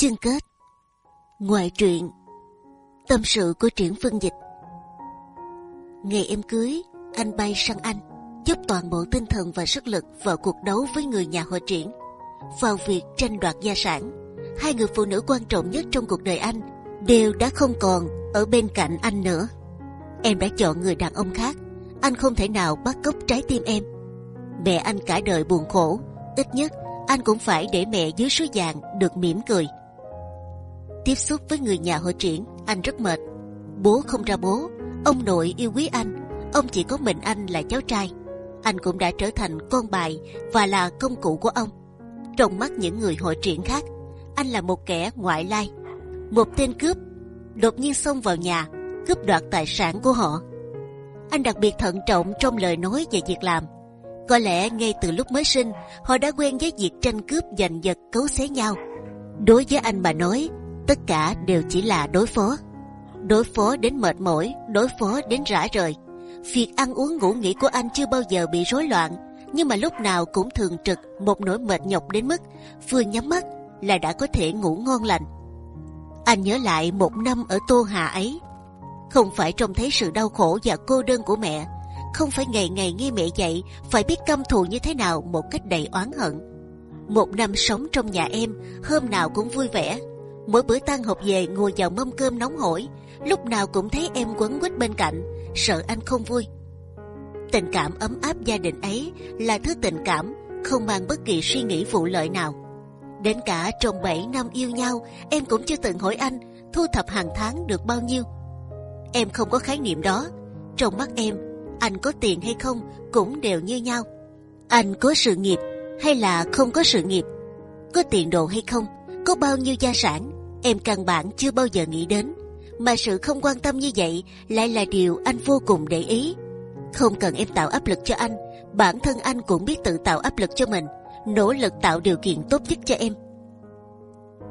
Chương kết Ngoại truyện Tâm sự của triển phân dịch Ngày em cưới, anh bay sang Anh, dốc toàn bộ tinh thần và sức lực vào cuộc đấu với người nhà họ triển, vào việc tranh đoạt gia sản. Hai người phụ nữ quan trọng nhất trong cuộc đời anh đều đã không còn ở bên cạnh anh nữa. Em đã chọn người đàn ông khác, anh không thể nào bắt cóc trái tim em. Mẹ anh cả đời buồn khổ, ít nhất anh cũng phải để mẹ dưới suối vàng được mỉm cười. Tiếp xúc với người nhà hội triển, anh rất mệt. Bố không ra bố, ông nội yêu quý anh, ông chỉ có mình anh là cháu trai. Anh cũng đã trở thành con bài và là công cụ của ông. Trong mắt những người hội triển khác, anh là một kẻ ngoại lai, một tên cướp đột nhiên xông vào nhà cướp đoạt tài sản của họ. Anh đặc biệt thận trọng trong lời nói và việc làm. Có lẽ ngay từ lúc mới sinh, họ đã quen với việc tranh cướp giành giật cấu xé nhau. Đối với anh mà nói, tất cả đều chỉ là đối phó, đối phó đến mệt mỏi, đối phó đến rã rời. Việc ăn uống ngủ nghỉ của anh chưa bao giờ bị rối loạn, nhưng mà lúc nào cũng thường trực một nỗi mệt nhọc đến mức vừa nhắm mắt là đã có thể ngủ ngon lành. Anh nhớ lại một năm ở Tô Hà ấy, không phải trông thấy sự đau khổ và cô đơn của mẹ, không phải ngày ngày nghe mẹ dạy phải biết căm thù như thế nào một cách đầy oán hận. Một năm sống trong nhà em, hôm nào cũng vui vẻ. Mỗi bữa tan học về ngồi vào mâm cơm nóng hổi, lúc nào cũng thấy em quấn quýt bên cạnh, sợ anh không vui. Tình cảm ấm áp gia đình ấy là thứ tình cảm không mang bất kỳ suy nghĩ vụ lợi nào. Đến cả trong 7 năm yêu nhau, em cũng chưa từng hỏi anh thu thập hàng tháng được bao nhiêu. Em không có khái niệm đó. Trong mắt em, anh có tiền hay không cũng đều như nhau. Anh có sự nghiệp hay là không có sự nghiệp, có tiền đồ hay không, có bao nhiêu gia sản, em căn bản chưa bao giờ nghĩ đến. Mà sự không quan tâm như vậy lại là điều anh vô cùng để ý. Không cần em tạo áp lực cho anh, bản thân anh cũng biết tự tạo áp lực cho mình, nỗ lực tạo điều kiện tốt nhất cho em.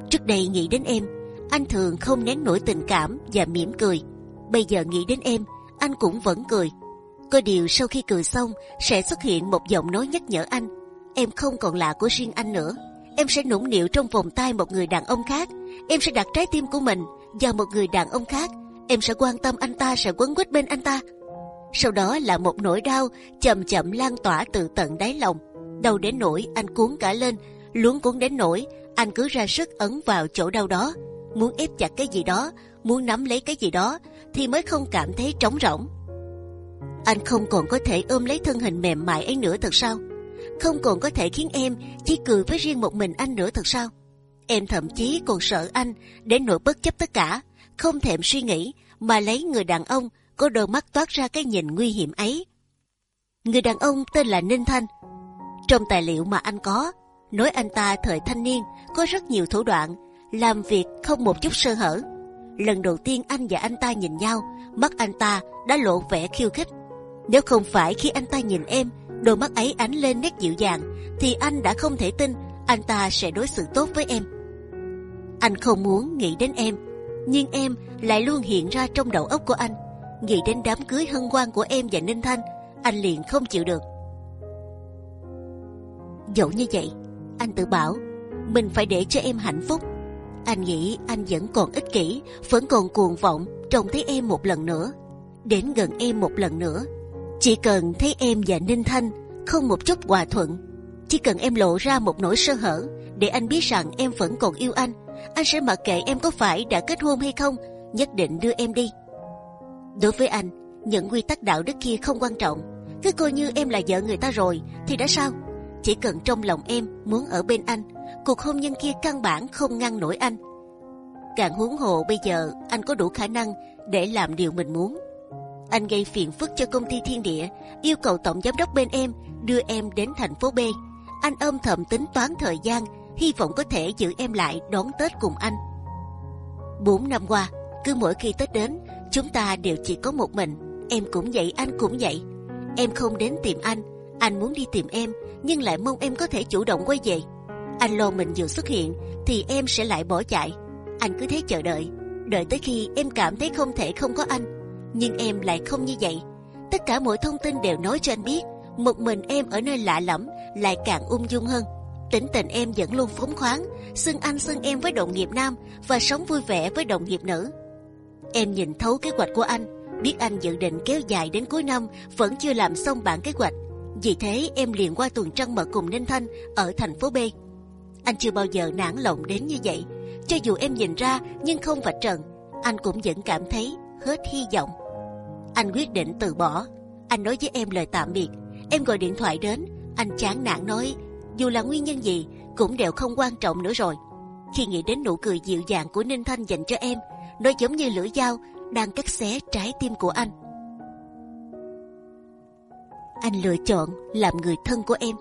Trước đây nghĩ đến em, anh thường không nén nổi tình cảm và mỉm cười. Bây giờ nghĩ đến em, anh cũng vẫn cười. Có điều sau khi cười xong sẽ xuất hiện một giọng nói nhắc nhở anh. Em không còn là của riêng anh nữa. Em sẽ nũng nịu trong vòng tay một người đàn ông khác. Em sẽ đặt trái tim của mình vào một người đàn ông khác. Em sẽ quan tâm anh ta, sẽ quấn quýt bên anh ta. Sau đó là một nỗi đau chậm chậm lan tỏa từ tận đáy lòng. Đau đến nỗi anh cuốn cả lên, luống cuốn đến nỗi anh cứ ra sức ấn vào chỗ đau đó, muốn ép chặt cái gì đó, muốn nắm lấy cái gì đó, thì mới không cảm thấy trống rỗng. Anh không còn có thể ôm lấy thân hình mềm mại ấy nữa thật sao? Không còn có thể khiến em chỉ cười với riêng một mình anh nữa thật sao? Em thậm chí còn sợ anh đến nỗi bất chấp tất cả, không thèm suy nghĩ mà lấy người đàn ông có đôi mắt toát ra cái nhìn nguy hiểm ấy. Người đàn ông tên là Ninh Thanh. Trong tài liệu mà anh có, nói anh ta thời thanh niên có rất nhiều thủ đoạn, làm việc không một chút sơ hở lần đầu tiên anh và anh ta nhìn nhau, mắt anh ta đã lộ vẻ khiêu khích. Nếu không phải khi anh ta nhìn em, đôi mắt ấy ánh lên nét dịu dàng, thì anh đã không thể tin anh ta sẽ đối xử tốt với em. Anh không muốn nghĩ đến em, nhưng em lại luôn hiện ra trong đầu óc của anh. Nghĩ đến đám cưới hân hoan của em và Ninh Thanh, anh liền không chịu được. Dẫu như vậy, anh tự bảo mình phải để cho em hạnh phúc anh nghĩ anh vẫn còn ích kỷ, vẫn còn cuồng vọng trông thấy em một lần nữa, đến gần em một lần nữa. Chỉ cần thấy em và Ninh Thanh không một chút hòa thuận, chỉ cần em lộ ra một nỗi sơ hở để anh biết rằng em vẫn còn yêu anh, anh sẽ mặc kệ em có phải đã kết hôn hay không, nhất định đưa em đi. Đối với anh, những quy tắc đạo đức kia không quan trọng, cứ coi như em là vợ người ta rồi thì đã sao? Chỉ cần trong lòng em muốn ở bên anh, cuộc hôn nhân kia căn bản không ngăn nổi anh. Càng huống hồ bây giờ anh có đủ khả năng để làm điều mình muốn. Anh gây phiền phức cho công ty Thiên Địa, yêu cầu tổng giám đốc bên em đưa em đến thành phố B. Anh âm thầm tính toán thời gian, hy vọng có thể giữ em lại đón Tết cùng anh. Bốn năm qua, cứ mỗi khi Tết đến, chúng ta đều chỉ có một mình. Em cũng vậy, anh cũng vậy. Em không đến tìm anh, anh muốn đi tìm em, nhưng lại mong em có thể chủ động quay về. Anh lo mình vừa xuất hiện thì em sẽ lại bỏ chạy. Anh cứ thế chờ đợi, đợi tới khi em cảm thấy không thể không có anh. Nhưng em lại không như vậy. Tất cả mọi thông tin đều nói cho anh biết, một mình em ở nơi lạ lẫm lại càng ung dung hơn. Tính tình em vẫn luôn phóng khoáng, xưng anh xưng em với đồng nghiệp nam và sống vui vẻ với đồng nghiệp nữ. Em nhìn thấu kế hoạch của anh, biết anh dự định kéo dài đến cuối năm vẫn chưa làm xong bản kế hoạch. Vì thế em liền qua tuần trăng mật cùng Ninh Thanh ở thành phố B. Anh chưa bao giờ nản lòng đến như vậy. Cho dù em nhìn ra nhưng không vạch trần, anh cũng vẫn cảm thấy hết hy vọng. Anh quyết định từ bỏ. Anh nói với em lời tạm biệt. Em gọi điện thoại đến, anh chán nản nói dù là nguyên nhân gì cũng đều không quan trọng nữa rồi. Khi nghĩ đến nụ cười dịu dàng của Ninh Thanh dành cho em, nó giống như lưỡi dao đang cắt xé trái tim của anh. Anh lựa chọn làm người thân của em,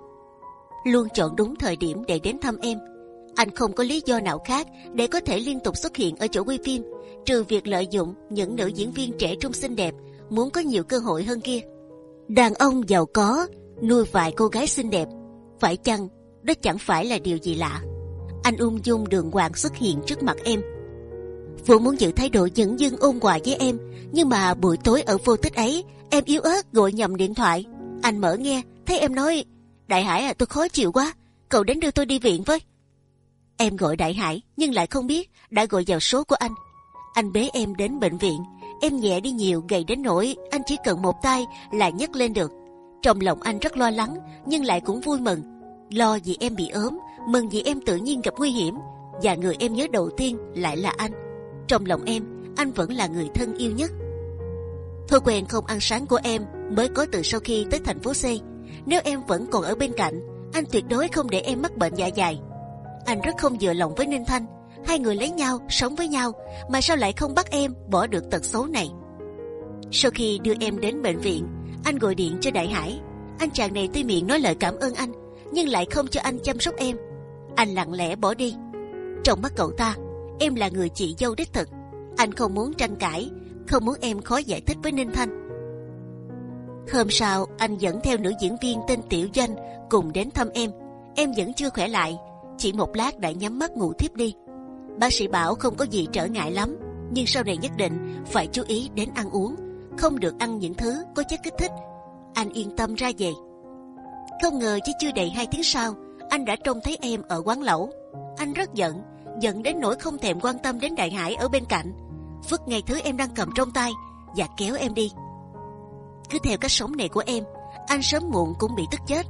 luôn chọn đúng thời điểm để đến thăm em. Anh không có lý do nào khác để có thể liên tục xuất hiện ở chỗ quay phim, trừ việc lợi dụng những nữ diễn viên trẻ trung xinh đẹp muốn có nhiều cơ hội hơn kia. Đàn ông giàu có nuôi vài cô gái xinh đẹp, phải chăng đó chẳng phải là điều gì lạ? Anh ung dung đường hoàng xuất hiện trước mặt em Vũ muốn giữ thái độ dẫn dưng ôn hòa với em, nhưng mà buổi tối ở vô tích ấy, em yếu ớt gọi nhầm điện thoại. Anh mở nghe, thấy em nói, Đại Hải à tôi khó chịu quá, cậu đến đưa tôi đi viện với. Em gọi Đại Hải, nhưng lại không biết đã gọi vào số của anh. Anh bế em đến bệnh viện, em nhẹ đi nhiều gầy đến nỗi anh chỉ cần một tay là nhấc lên được. Trong lòng anh rất lo lắng, nhưng lại cũng vui mừng. Lo vì em bị ốm, mừng vì em tự nhiên gặp nguy hiểm, và người em nhớ đầu tiên lại là anh. Trong lòng em anh vẫn là người thân yêu nhất. Thói quen không ăn sáng của em mới có từ sau khi tới thành phố C. Nếu em vẫn còn ở bên cạnh anh tuyệt đối không để em mắc bệnh dạ dày. Anh rất không vừa lòng với Ninh Thanh. Hai người lấy nhau sống với nhau mà sao lại không bắt em bỏ được tật xấu này? Sau khi đưa em đến bệnh viện anh gọi điện cho Đại Hải. Anh chàng này tuy miệng nói lời cảm ơn anh, nhưng lại không cho anh chăm sóc em. Anh lặng lẽ bỏ đi. Trong mắt cậu ta, em là người chị dâu đích thực. Anh không muốn tranh cãi, không muốn em khó giải thích với ninh thanh. Hôm sau, anh dẫn theo nữ diễn viên tên tiểu doanh cùng đến thăm em. Em vẫn chưa khỏe lại, chỉ một lát đã nhắm mắt ngủ thiếp đi. Bác sĩ bảo không có gì trở ngại lắm, nhưng sau này nhất định phải chú ý đến ăn uống không được ăn những thứ có chất kích thích. Anh yên tâm ra về. Không ngờ chỉ chưa đầy hai tiếng sau, anh đã trông thấy em ở quán lẩu. Anh rất giận giận đến nỗi không thèm quan tâm đến đại hải ở bên cạnh. Vứt ngay thứ em đang cầm trong tay và kéo em đi. Cứ theo cách sống này của em, anh sớm muộn cũng bị tức chết.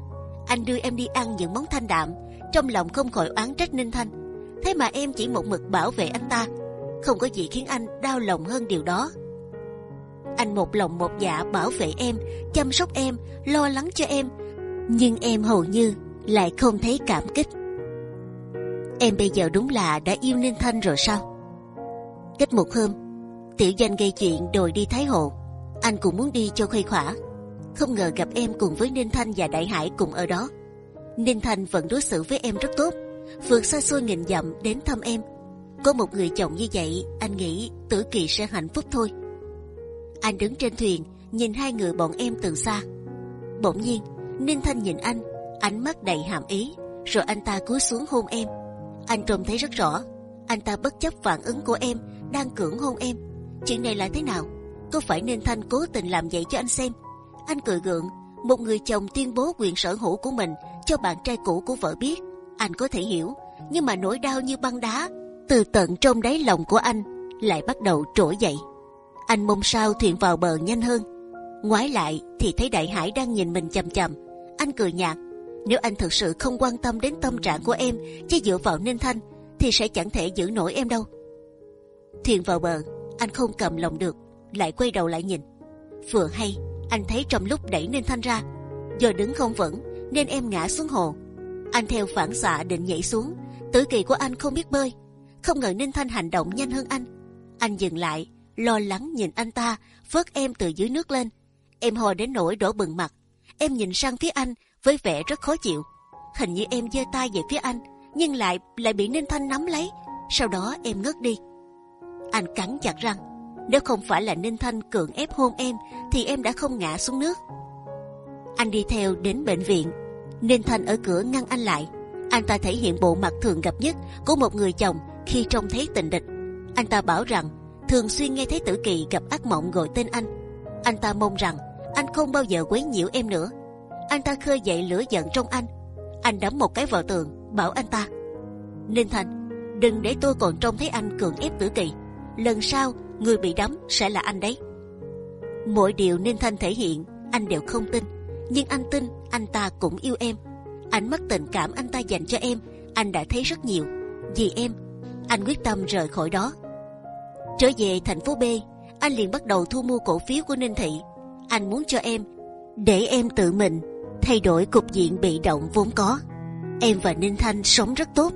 Anh đưa em đi ăn những món thanh đạm, trong lòng không khỏi oán trách ninh thanh. Thế mà em chỉ một mực bảo vệ anh ta. Không có gì khiến anh đau lòng hơn điều đó anh một lòng một dạ bảo vệ em chăm sóc em lo lắng cho em nhưng em hầu như lại không thấy cảm kích Em bây giờ đúng là đã yêu Ninh Thanh rồi sao? Cách một hôm, tiểu danh gây chuyện đòi đi Thái Hồ. Anh cũng muốn đi cho khuây khỏa. Không ngờ gặp em cùng với Ninh Thanh và Đại Hải cùng ở đó. Ninh Thanh vẫn đối xử với em rất tốt, vượt xa xôi nghìn dặm đến thăm em. Có một người chồng như vậy, anh nghĩ tử kỳ sẽ hạnh phúc thôi. Anh đứng trên thuyền, nhìn hai người bọn em từ xa. Bỗng nhiên, Ninh Thanh nhìn anh, ánh mắt đầy hàm ý, rồi anh ta cúi xuống hôn em. Anh trông thấy rất rõ anh ta bất chấp phản ứng của em đang cưỡng hôn em. Chuyện này là thế nào? Có phải Ninh thanh cố tình làm vậy cho anh xem? Anh cười gượng một người chồng tuyên bố quyền sở hữu của mình cho bạn trai cũ của vợ biết. Anh có thể hiểu nhưng mà nỗi đau như băng đá từ tận trong đáy lòng của anh lại bắt đầu trỗi dậy anh mong sao thuyền vào bờ nhanh hơn ngoái lại thì thấy đại hải đang nhìn mình chầm chầm. anh cười nhạt nếu anh thực sự không quan tâm đến tâm trạng của em, chỉ dựa vào Ninh Thanh, thì sẽ chẳng thể giữ nổi em đâu. Thuyền vào bờ, anh không cầm lòng được, lại quay đầu lại nhìn. Vừa hay, anh thấy trong lúc đẩy Ninh Thanh ra, do đứng không vững nên em ngã xuống hồ. Anh theo phản xạ định nhảy xuống, tử kỳ của anh không biết bơi, không ngờ Ninh Thanh hành động nhanh hơn anh. Anh dừng lại, lo lắng nhìn anh ta vớt em từ dưới nước lên. Em hồi đến nỗi đổ bừng mặt. Em nhìn sang phía anh với vẻ rất khó chịu. Hình như em giơ tay về phía anh, nhưng lại lại bị Ninh Thanh nắm lấy. Sau đó em ngất đi. Anh cắn chặt răng. Nếu không phải là Ninh Thanh cưỡng ép hôn em, thì em đã không ngã xuống nước. Anh đi theo đến bệnh viện. Ninh Thanh ở cửa ngăn anh lại. Anh ta thể hiện bộ mặt thường gặp nhất của một người chồng khi trông thấy tình địch. Anh ta bảo rằng thường xuyên nghe thấy Tử Kỳ gặp ác mộng gọi tên anh. Anh ta mong rằng anh không bao giờ quấy nhiễu em nữa. Anh ta khơi dậy lửa giận trong anh. Anh đấm một cái vào tường, bảo anh ta, Ninh Thành, đừng để tôi còn trông thấy anh cưỡng ép tử kỳ. Lần sau, người bị đấm sẽ là anh đấy. Mọi điều Ninh Thanh thể hiện, anh đều không tin. Nhưng anh tin, anh ta cũng yêu em. Ánh mắt tình cảm anh ta dành cho em, anh đã thấy rất nhiều. Vì em, anh quyết tâm rời khỏi đó trở về thành phố B, anh liền bắt đầu thu mua cổ phiếu của Ninh Thị. Anh muốn cho em, để em tự mình thay đổi cục diện bị động vốn có. Em và Ninh Thanh sống rất tốt.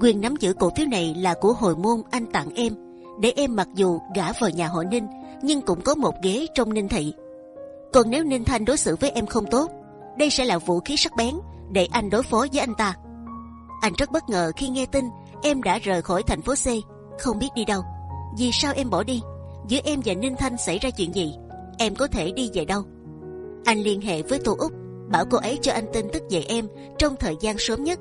Quyền nắm giữ cổ phiếu này là của hồi môn anh tặng em, để em mặc dù gả vào nhà họ Ninh, nhưng cũng có một ghế trong Ninh Thị. Còn nếu Ninh Thanh đối xử với em không tốt, đây sẽ là vũ khí sắc bén để anh đối phó với anh ta. Anh rất bất ngờ khi nghe tin em đã rời khỏi thành phố C, không biết đi đâu vì sao em bỏ đi giữa em và Ninh Thanh xảy ra chuyện gì em có thể đi về đâu anh liên hệ với Tô Úc bảo cô ấy cho anh tin tức về em trong thời gian sớm nhất.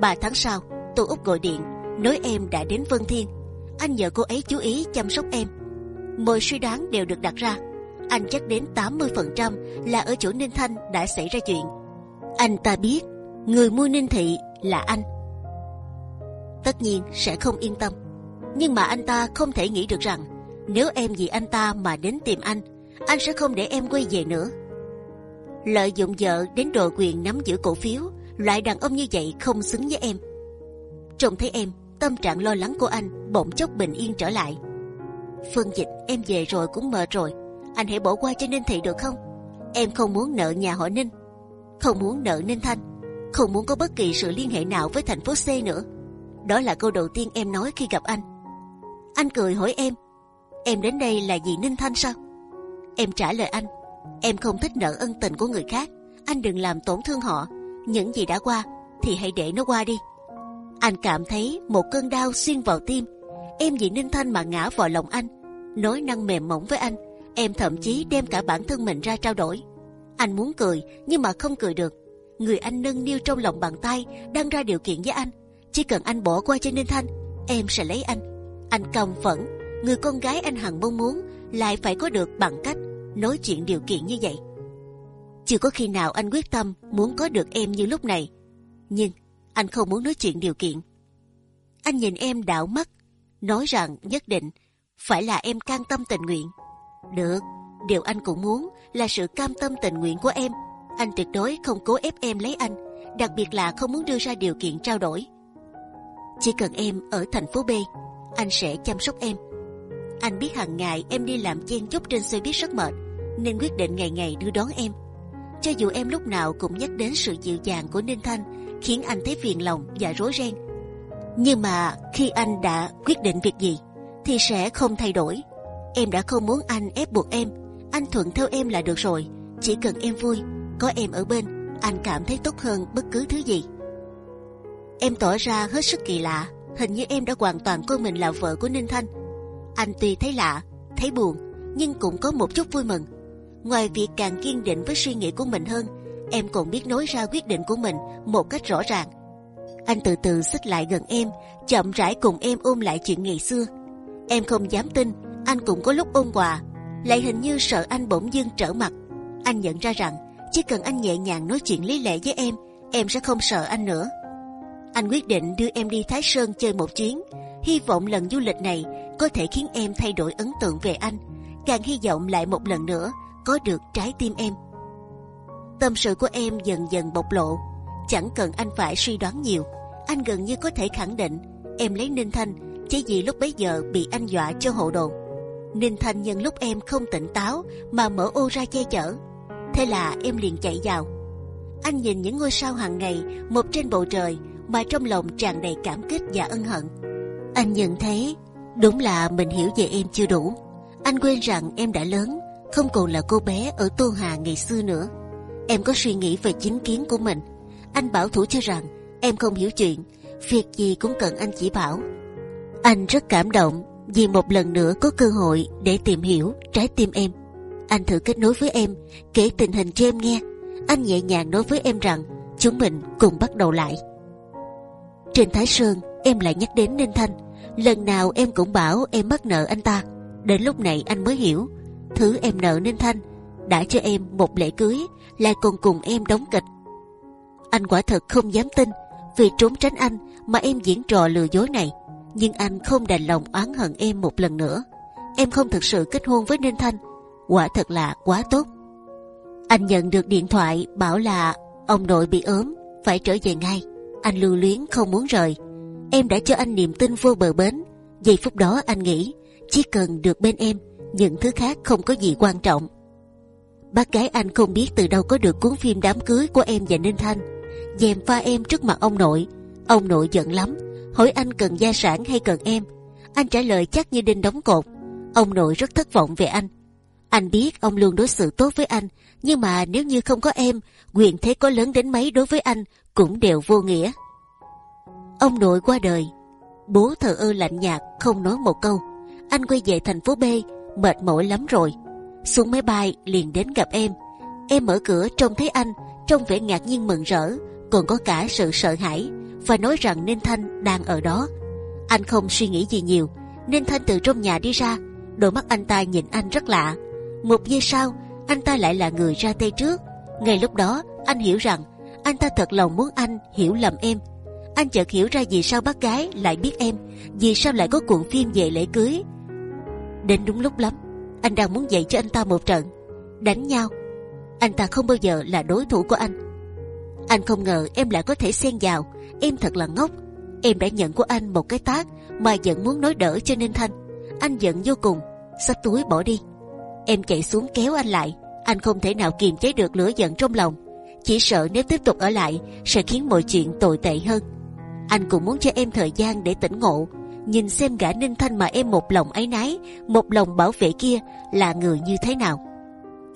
Ba tháng sau, Tô Úc gọi điện nói em đã đến Vân Thiên. Anh nhờ cô ấy chú ý chăm sóc em. Mọi suy đoán đều được đặt ra. Anh chắc đến 80% là ở chỗ Ninh Thanh đã xảy ra chuyện. Anh ta biết người mua Ninh Thị là anh. Tất nhiên sẽ không yên tâm. Nhưng mà anh ta không thể nghĩ được rằng nếu em vì anh ta mà đến tìm anh, anh sẽ không để em quay về nữa. Lợi dụng vợ đến đòi quyền nắm giữ cổ phiếu loại đàn ông như vậy không xứng với em. Trông thấy em tâm trạng lo lắng của anh bỗng chốc bình yên trở lại. Phương dịch em về rồi cũng mệt rồi. Anh hãy bỏ qua cho ninh thị được không? Em không muốn nợ nhà họ ninh. Không muốn nợ ninh thanh. Không muốn có bất kỳ sự liên hệ nào với thành phố C nữa. Đó là câu đầu tiên em nói khi gặp anh anh cười hỏi em em đến đây là vì ninh thanh sao em trả lời anh Em không thích nợ ân tình của người khác. Anh đừng làm tổn thương họ. Những gì đã qua thì hãy để nó qua đi. Anh cảm thấy một cơn đau xuyên vào tim. Em vì Ninh Thanh mà ngã vào lòng anh, nói năng mềm mỏng với anh. Em thậm chí đem cả bản thân mình ra trao đổi. Anh muốn cười nhưng mà không cười được. Người anh nâng niu trong lòng bàn tay đang ra điều kiện với anh. Chỉ cần anh bỏ qua cho Ninh Thanh, em sẽ lấy anh. Anh căm phẫn, người con gái anh hằng mong muốn lại phải có được bằng cách nói chuyện điều kiện như vậy. Chưa có khi nào anh quyết tâm muốn có được em như lúc này, nhưng anh không muốn nói chuyện điều kiện. Anh nhìn em đảo mắt, nói rằng nhất định phải là em can tâm tình nguyện. Được, điều anh cũng muốn là sự cam tâm tình nguyện của em. Anh tuyệt đối không cố ép em lấy anh, đặc biệt là không muốn đưa ra điều kiện trao đổi. Chỉ cần em ở thành phố B, anh sẽ chăm sóc em. Anh biết hàng ngày em đi làm chen chúc trên xe buýt rất mệt, nên quyết định ngày ngày đưa đón em. Cho dù em lúc nào cũng nhắc đến sự dịu dàng của Ninh Thanh, khiến anh thấy phiền lòng và rối ren. Nhưng mà khi anh đã quyết định việc gì, thì sẽ không thay đổi. Em đã không muốn anh ép buộc em, anh thuận theo em là được rồi. Chỉ cần em vui, có em ở bên, anh cảm thấy tốt hơn bất cứ thứ gì. Em tỏ ra hết sức kỳ lạ, hình như em đã hoàn toàn coi mình là vợ của Ninh Thanh. Anh tuy thấy lạ, thấy buồn, nhưng cũng có một chút vui mừng Ngoài việc càng kiên định với suy nghĩ của mình hơn, em còn biết nói ra quyết định của mình một cách rõ ràng. Anh từ từ xích lại gần em, chậm rãi cùng em ôm lại chuyện ngày xưa. Em không dám tin, anh cũng có lúc ôm quà, lại hình như sợ anh bỗng dưng trở mặt. Anh nhận ra rằng chỉ cần anh nhẹ nhàng nói chuyện lý lẽ với em, em sẽ không sợ anh nữa. Anh quyết định đưa em đi Thái Sơn chơi một chuyến, hy vọng lần du lịch này có thể khiến em thay đổi ấn tượng về anh. Càng hy vọng lại một lần nữa có được trái tim em. Tâm sự của em dần dần bộc lộ, chẳng cần anh phải suy đoán nhiều, anh gần như có thể khẳng định em lấy Ninh Thanh chỉ vì lúc bấy giờ bị anh dọa cho hộ đồ. Ninh Thanh nhân lúc em không tỉnh táo mà mở ô ra che chở, thế là em liền chạy vào. Anh nhìn những ngôi sao hàng ngày một trên bầu trời mà trong lòng tràn đầy cảm kích và ân hận. Anh nhận thấy đúng là mình hiểu về em chưa đủ. Anh quên rằng em đã lớn, không còn là cô bé ở Tô Hà ngày xưa nữa. Em có suy nghĩ về chính kiến của mình. Anh bảo thủ cho rằng em không hiểu chuyện, việc gì cũng cần anh chỉ bảo. Anh rất cảm động vì một lần nữa có cơ hội để tìm hiểu trái tim em. Anh thử kết nối với em, kể tình hình cho em nghe. Anh nhẹ nhàng nói với em rằng chúng mình cùng bắt đầu lại. Trên Thái Sơn, em lại nhắc đến Ninh Thanh. Lần nào em cũng bảo em mắc nợ anh ta. Đến lúc này anh mới hiểu thứ em nợ Ninh thanh đã cho em một lễ cưới lại còn cùng em đóng kịch anh quả thật không dám tin Vì trốn tránh anh mà em diễn trò lừa dối này, nhưng anh không đành lòng oán hận em một lần nữa. Em không thực sự kết hôn với Ninh Thanh, quả thật là quá tốt. Anh nhận được điện thoại bảo là ông nội bị ốm, phải trở về ngay. Anh lưu luyến không muốn rời. Em đã cho anh niềm tin vô bờ bến. Giây phút đó anh nghĩ chỉ cần được bên em, những thứ khác không có gì quan trọng. Bác gái anh không biết từ đâu có được cuốn phim đám cưới của em và Ninh Thanh, dèm pha em trước mặt ông nội. Ông nội giận lắm, hỏi anh cần gia sản hay cần em. Anh trả lời chắc như đinh đóng cột. Ông nội rất thất vọng về anh. Anh biết ông luôn đối xử tốt với anh, nhưng mà nếu như không có em, quyền thế có lớn đến mấy đối với anh cũng đều vô nghĩa. Ông nội qua đời, bố thờ ơ lạnh nhạt không nói một câu. Anh quay về thành phố B, mệt mỏi lắm rồi. Xuống máy bay liền đến gặp em. Em mở cửa trông thấy anh, trong vẻ ngạc nhiên mừng rỡ, còn có cả sự sợ hãi và nói rằng Ninh Thanh đang ở đó. Anh không suy nghĩ gì nhiều. Ninh Thanh từ trong nhà đi ra, đôi mắt anh ta nhìn anh rất lạ. Một giây sau, anh ta lại là người ra tay trước. Ngay lúc đó, anh hiểu rằng anh ta thật lòng muốn anh hiểu lầm em. Anh chợt hiểu ra vì sao bác gái lại biết em, vì sao lại có cuộn phim về lễ cưới. Đến đúng lúc lắm, anh đang muốn dạy cho anh ta một trận đánh nhau. Anh ta không bao giờ là đối thủ của anh. Anh không ngờ em lại có thể xen vào. Em thật là ngốc. Em đã nhận của anh một cái tác mà vẫn muốn nói đỡ cho nên thanh. Anh giận vô cùng, xách túi bỏ đi. Em chạy xuống kéo anh lại. Anh không thể nào kiềm chế được lửa giận trong lòng. Chỉ sợ nếu tiếp tục ở lại sẽ khiến mọi chuyện tồi tệ hơn. Anh cũng muốn cho em thời gian để tỉnh ngộ. Nhìn xem gã Ninh Thanh mà em một lòng ấy nái, một lòng bảo vệ kia là người như thế nào.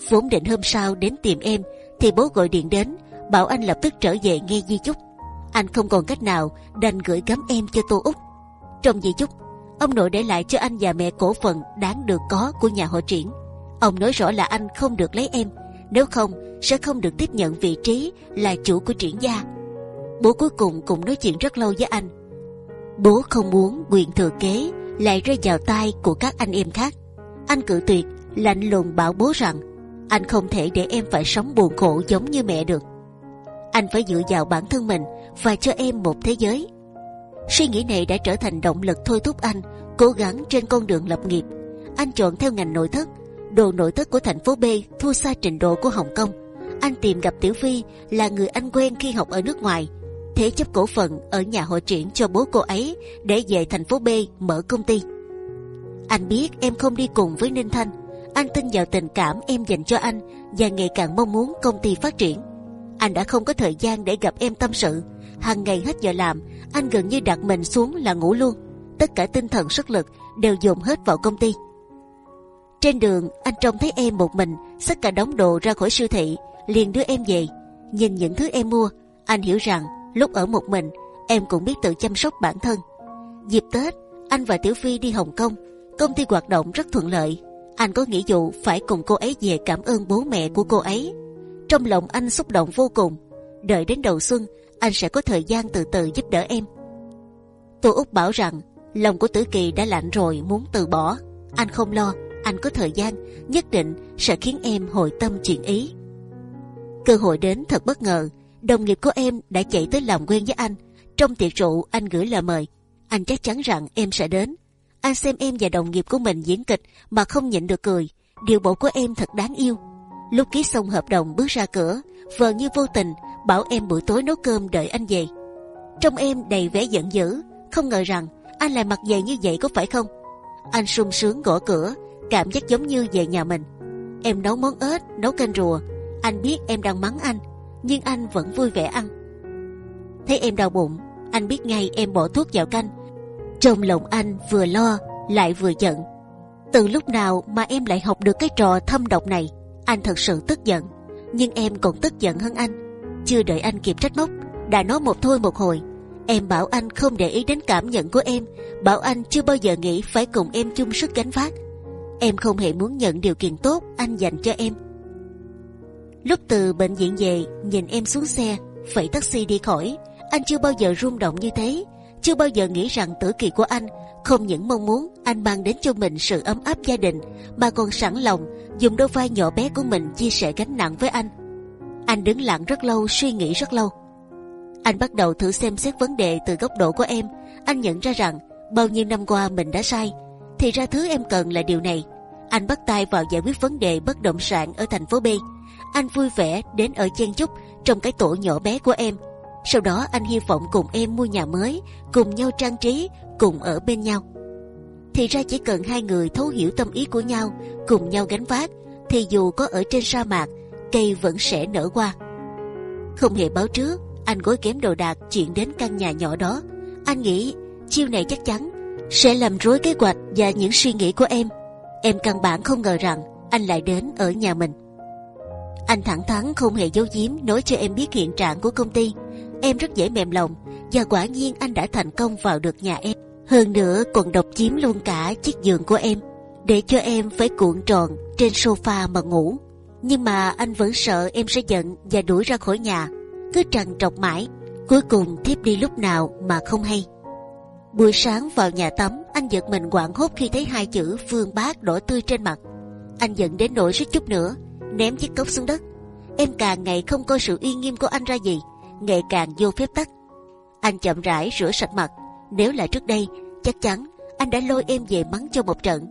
Vốn định hôm sau đến tìm em, thì bố gọi điện đến, bảo anh lập tức trở về nghe di chúc. Anh không còn cách nào đành gửi gắm em cho Tô Úc. Trong di chúc, ông nội để lại cho anh và mẹ cổ phần đáng được có của nhà họ triển. Ông nói rõ là anh không được lấy em, nếu không sẽ không được tiếp nhận vị trí là chủ của triển gia. Bố cuối cùng cũng nói chuyện rất lâu với anh. Bố không muốn quyền thừa kế lại rơi vào tay của các anh em khác. Anh cự tuyệt, lạnh lùng bảo bố rằng anh không thể để em phải sống buồn khổ giống như mẹ được. Anh phải dựa vào bản thân mình và cho em một thế giới. Suy nghĩ này đã trở thành động lực thôi thúc anh cố gắng trên con đường lập nghiệp. Anh chọn theo ngành nội thất đồ nội thất của thành phố B thua xa trình độ của Hồng Kông. Anh tìm gặp Tiểu Phi là người anh quen khi học ở nước ngoài, thế chấp cổ phần ở nhà hội triển cho bố cô ấy để về thành phố B mở công ty. Anh biết em không đi cùng với Ninh Thanh, anh tin vào tình cảm em dành cho anh và ngày càng mong muốn công ty phát triển. Anh đã không có thời gian để gặp em tâm sự. hàng ngày hết giờ làm, anh gần như đặt mình xuống là ngủ luôn. Tất cả tinh thần sức lực đều dồn hết vào công ty. Trên đường anh trông thấy em một mình xách cả đống đồ ra khỏi siêu thị, liền đưa em về. Nhìn những thứ em mua, anh hiểu rằng lúc ở một mình em cũng biết tự chăm sóc bản thân. Dịp Tết, anh và Tiểu Phi đi Hồng Kông, công ty hoạt động rất thuận lợi. Anh có nghĩa vụ phải cùng cô ấy về cảm ơn bố mẹ của cô ấy. Trong lòng anh xúc động vô cùng. Đợi đến đầu xuân, anh sẽ có thời gian từ từ giúp đỡ em. Tô Úc bảo rằng lòng của Tử Kỳ đã lạnh rồi muốn từ bỏ. Anh không lo, anh có thời gian nhất định sẽ khiến em hồi tâm chuyển ý. Cơ hội đến thật bất ngờ, đồng nghiệp của em đã chạy tới làm quen với anh. Trong tiệc rượu anh gửi lời mời, anh chắc chắn rằng em sẽ đến. Anh xem em và đồng nghiệp của mình diễn kịch mà không nhịn được cười. Điều bộ của em thật đáng yêu. Lúc ký xong hợp đồng bước ra cửa, vờ như vô tình bảo em buổi tối nấu cơm đợi anh về. Trong em đầy vẻ giận dữ, không ngờ rằng anh lại mặc dày như vậy có phải không? Anh sung sướng gõ cửa, cảm giác giống như về nhà mình. Em nấu món ếch, nấu canh rùa. Anh biết em đang mắng anh, nhưng anh vẫn vui vẻ ăn. Thấy em đau bụng, anh biết ngay em bỏ thuốc vào canh. Trong lòng anh vừa lo lại vừa giận. Từ lúc nào mà em lại học được cái trò thâm độc này? Anh thật sự tức giận, nhưng em còn tức giận hơn anh. Chưa đợi anh kịp trách móc, đã nói một thôi một hồi. Em bảo anh không để ý đến cảm nhận của em, bảo anh chưa bao giờ nghĩ phải cùng em chung sức gánh vác. Em không hề muốn nhận điều kiện tốt anh dành cho em. Lúc từ bệnh viện về, nhìn em xuống xe, phẩy taxi đi khỏi, anh chưa bao giờ rung động như thế, chưa bao giờ nghĩ rằng tử kỳ của anh không những mong muốn anh mang đến cho mình sự ấm áp gia đình, mà còn sẵn lòng dùng đôi vai nhỏ bé của mình chia sẻ gánh nặng với anh. Anh đứng lặng rất lâu, suy nghĩ rất lâu. Anh bắt đầu thử xem xét vấn đề từ góc độ của em. Anh nhận ra rằng bao nhiêu năm qua mình đã sai. Thì ra thứ em cần là điều này. Anh bắt tay vào giải quyết vấn đề bất động sản ở thành phố B. Anh vui vẻ đến ở chen chúc trong cái tổ nhỏ bé của em. Sau đó anh hy vọng cùng em mua nhà mới, cùng nhau trang trí, cùng ở bên nhau. Thì ra chỉ cần hai người thấu hiểu tâm ý của nhau, cùng nhau gánh vác, thì dù có ở trên sa mạc, cây vẫn sẽ nở hoa. Không hề báo trước, anh gối kém đồ đạc chuyển đến căn nhà nhỏ đó. Anh nghĩ chiêu này chắc chắn sẽ làm rối kế hoạch và những suy nghĩ của em. Em căn bản không ngờ rằng anh lại đến ở nhà mình. Anh thẳng thắn không hề giấu giếm nói cho em biết hiện trạng của công ty. Em rất dễ mềm lòng và quả nhiên anh đã thành công vào được nhà em. Hơn nữa còn độc chiếm luôn cả chiếc giường của em để cho em phải cuộn tròn trên sofa mà ngủ. Nhưng mà anh vẫn sợ em sẽ giận và đuổi ra khỏi nhà. Cứ trằn trọc mãi, cuối cùng thiếp đi lúc nào mà không hay. Buổi sáng vào nhà tắm, anh giật mình quảng hốt khi thấy hai chữ Phương Bác đổ tươi trên mặt. Anh giận đến nỗi suýt chút nữa ném chiếc cốc xuống đất. Em càng ngày không coi sự uy nghiêm của anh ra gì, ngày càng vô phép tắc. Anh chậm rãi rửa sạch mặt. Nếu là trước đây, chắc chắn anh đã lôi em về mắng cho một trận,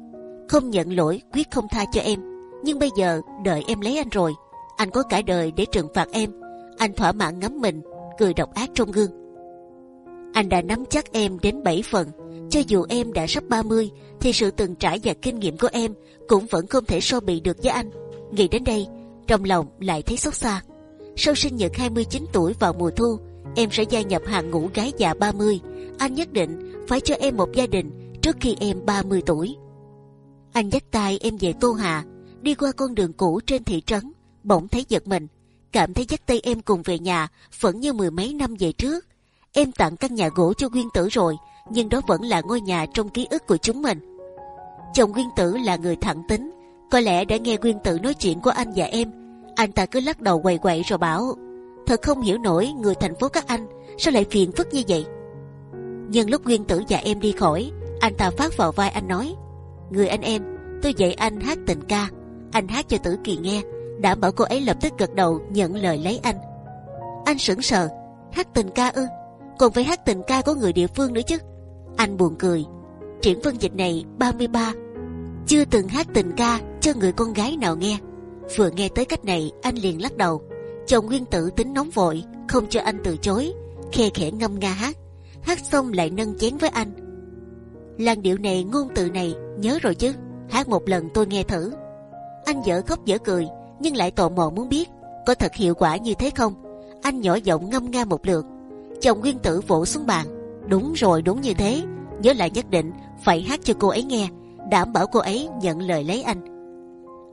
không nhận lỗi, quyết không tha cho em. Nhưng bây giờ đợi em lấy anh rồi, anh có cả đời để trừng phạt em. Anh thỏa mãn ngắm mình, cười độc ác trong gương. Anh đã nắm chắc em đến 7 phần. Cho dù em đã sắp 30 thì sự từng trải và kinh nghiệm của em cũng vẫn không thể so bì được với anh. Nghĩ đến đây, trong lòng lại thấy xót xa. Sau sinh nhật 29 tuổi vào mùa thu, em sẽ gia nhập hàng ngũ gái già 30. Anh nhất định phải cho em một gia đình trước khi em 30 tuổi. Anh dắt tay em về Tô Hà, đi qua con đường cũ trên thị trấn, bỗng thấy giật mình, cảm thấy dắt tay em cùng về nhà vẫn như mười mấy năm về trước. Em tặng căn nhà gỗ cho Nguyên Tử rồi, nhưng đó vẫn là ngôi nhà trong ký ức của chúng mình. Chồng Nguyên Tử là người thẳng tính, có lẽ đã nghe Nguyên Tử nói chuyện của anh và em, anh ta cứ lắc đầu quậy quậy rồi bảo: thật không hiểu nổi người thành phố các anh sao lại phiền phức như vậy. Nhưng lúc Nguyên Tử và em đi khỏi, anh ta phát vào vai anh nói: người anh em, tôi dạy anh hát tình ca, anh hát cho Tử Kỳ nghe, đảm bảo cô ấy lập tức gật đầu nhận lời lấy anh. Anh sững sờ, hát tình ca ư? Còn phải hát tình ca của người địa phương nữa chứ. Anh buồn cười. Triển Vân Dịch này 33 chưa từng hát tình ca cho người con gái nào nghe. Vừa nghe tới cách này, anh liền lắc đầu. Chồng Nguyên Tử tính nóng vội, không cho anh từ chối, khe khẽ ngâm nga hát. Hát xong lại nâng chén với anh. làn điệu này, ngôn từ này nhớ rồi chứ? Hát một lần tôi nghe thử. Anh dở khóc dở cười, nhưng lại tò mò muốn biết có thật hiệu quả như thế không. Anh nhỏ giọng ngâm nga một lượt. Chồng Nguyên Tử vỗ xuống bàn. Đúng rồi, đúng như thế. Nhớ lại nhất định phải hát cho cô ấy nghe đảm bảo cô ấy nhận lời lấy anh.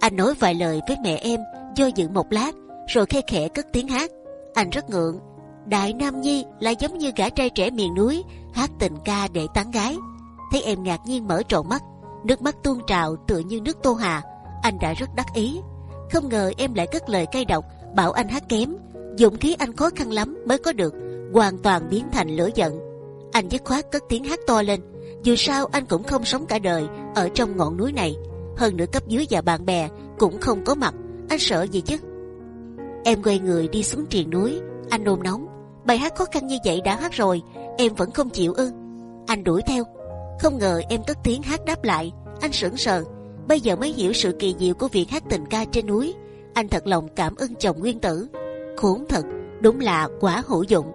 Anh nói vài lời với mẹ em, do dự một lát, rồi khe khẽ cất tiếng hát. Anh rất ngượng. Đại Nam Nhi là giống như gã trai trẻ miền núi hát tình ca để tán gái. Thấy em ngạc nhiên mở tròn mắt, nước mắt tuôn trào tựa như nước tô hà. Anh đã rất đắc ý. Không ngờ em lại cất lời cay độc, bảo anh hát kém. Dụng khí anh khó khăn lắm mới có được, hoàn toàn biến thành lửa giận. Anh dứt khoát cất tiếng hát to lên dù sao anh cũng không sống cả đời ở trong ngọn núi này. Hơn nữa cấp dưới và bạn bè cũng không có mặt. Anh sợ gì chứ? Em quay người đi xuống triền núi. Anh nôn nóng. Bài hát khó khăn như vậy đã hát rồi, em vẫn không chịu ư? Anh đuổi theo. Không ngờ em cất tiếng hát đáp lại. Anh sững sờ. Bây giờ mới hiểu sự kỳ diệu của việc hát tình ca trên núi. Anh thật lòng cảm ơn chồng Nguyên Tử. Khốn thật, đúng là quả hữu dụng.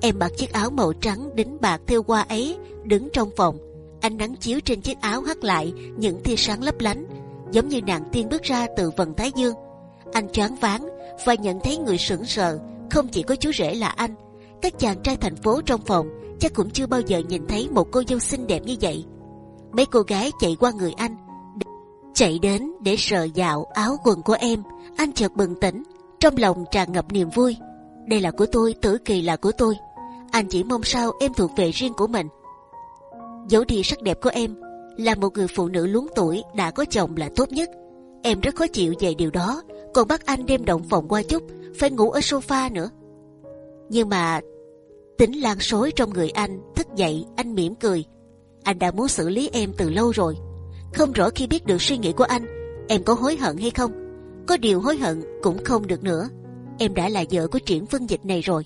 Em mặc chiếc áo màu trắng đính bạc theo hoa ấy, đứng trong phòng. Ánh nắng chiếu trên chiếc áo hắt lại những tia sáng lấp lánh, giống như nàng tiên bước ra từ vầng thái dương. Anh choáng váng và nhận thấy người sững sờ, không chỉ có chú rể là anh, các chàng trai thành phố trong phòng chắc cũng chưa bao giờ nhìn thấy một cô dâu xinh đẹp như vậy. Mấy cô gái chạy qua người anh, chạy đến để sờ dạo áo quần của em. Anh chợt bừng tỉnh, trong lòng tràn ngập niềm vui. Đây là của tôi, tử kỳ là của tôi anh chỉ mong sao em thuộc về riêng của mình. Giấu đi sắc đẹp của em là một người phụ nữ luống tuổi đã có chồng là tốt nhất. Em rất khó chịu về điều đó, còn bắt anh đêm động phòng qua chút, phải ngủ ở sofa nữa. Nhưng mà tính lan sối trong người anh thức dậy, anh mỉm cười. Anh đã muốn xử lý em từ lâu rồi. Không rõ khi biết được suy nghĩ của anh, em có hối hận hay không? Có điều hối hận cũng không được nữa. Em đã là vợ của triển Vân dịch này rồi